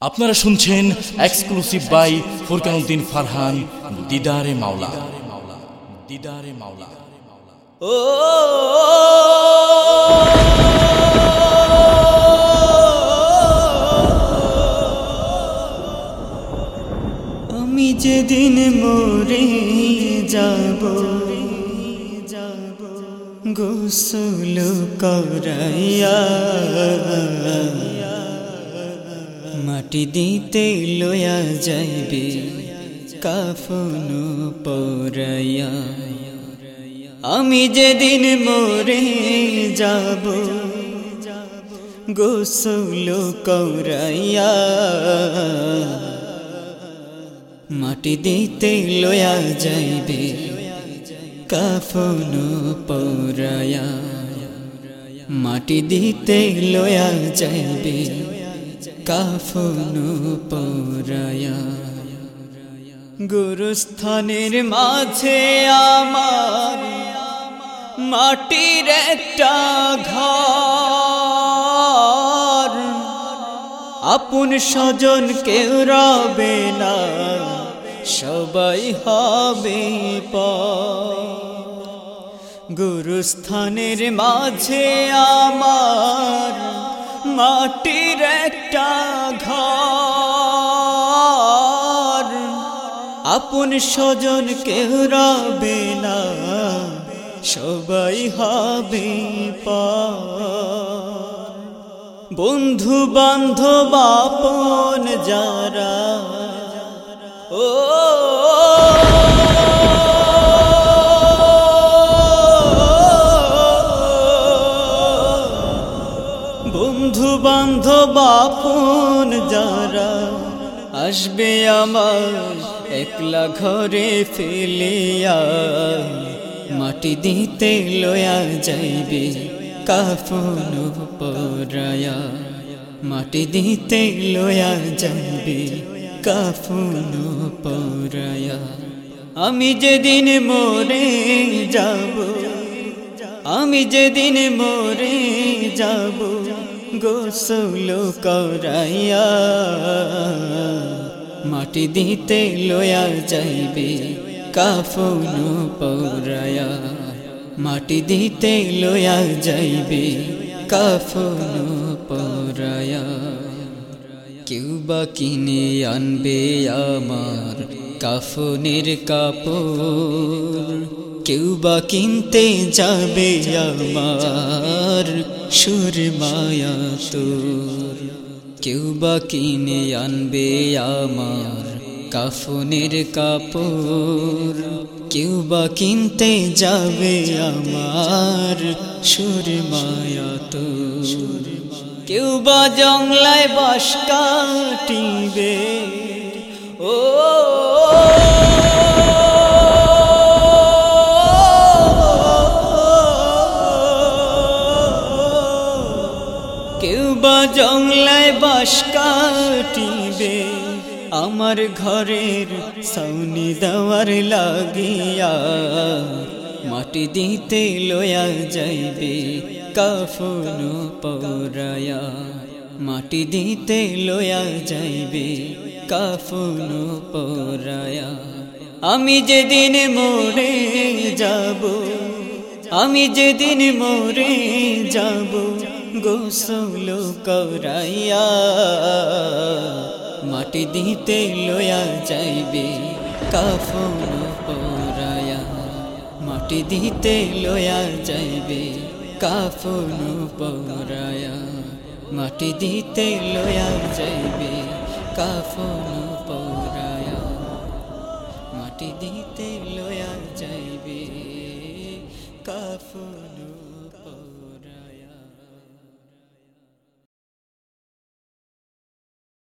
আপনারা শুনছেন exclusive by Furkanuddin Farhan দিদারে মাওলা। দিদারে মাওলা। ও আমি যেদিন মরে যাব যাব গোসল করাইয়া মাটি দিতে লয়া যাইবে, কাফন পরাইয়া। আমি যেদিন মরে যাব, গোসল করাইয়া। মাটি দিতে লয়া যাইবে, কাফন পরাইয়া। মাটি দিতে লয়া যাইবে কাফন পরাইয়া গুরুস্থানের মাঝে আমার মাটির একটা ঘর। আপন স্বজন কেউ রবে না, সবাই হবে গুরুস্থানের মাঝে আমার মাটির একটা ঘর। আপন স্বজন কেউ রবে না, সবাই হবে বন্ধু বান্ধব আপন যারা, ও আপন যারা আসবে আমার একলা ঘরে ফেলিয়া, মাটি দিতে লয়া যাইবে কাফন পরায়া মাটি দিতে লয়া যাইবে কাফন পরায়া আমি যেদিন মরে যাব, আমি যেদিন মরে যাব গোসল করাইয়া, মাটি দিতে লয়া যাইবে, কাফন পরায়া মাটি দিতে লয়া যাইবে, কাফন পরায়া কেউ বা কিনে আনবে আমার কাফনের কাপড়, কেউ বা কিনতে যাবে আমার সুর মায়া তোর কেউ বা কিনে আনবে আমার কাফনের কাপড়। কেউ বা কিনতে যাবে আমার সুর মায়া তোর কেউ বা জংলায় বাস কাটিবে কাটিবে আমার ঘরের সাউনি দেওয়ার লাগিয়া মাটি দিতে লয়া যাইবে, কাফন পরায়া। মাটি দিতে লয়া যাইবে, কাফন পরায়া। আমি যেদিন মরে যাব, আমি যেদিন মরে যাব গোসল করাইয়া মাটি দিতে লয়া যাইবে, কাফন পরায়া মাটি দিতে লয়া যাইবে, কাফন পরায়া মাটি দিতে লয়া যাইবে, কাফন পরায়া মাটি দিতে লয়া যাইবে, কাফন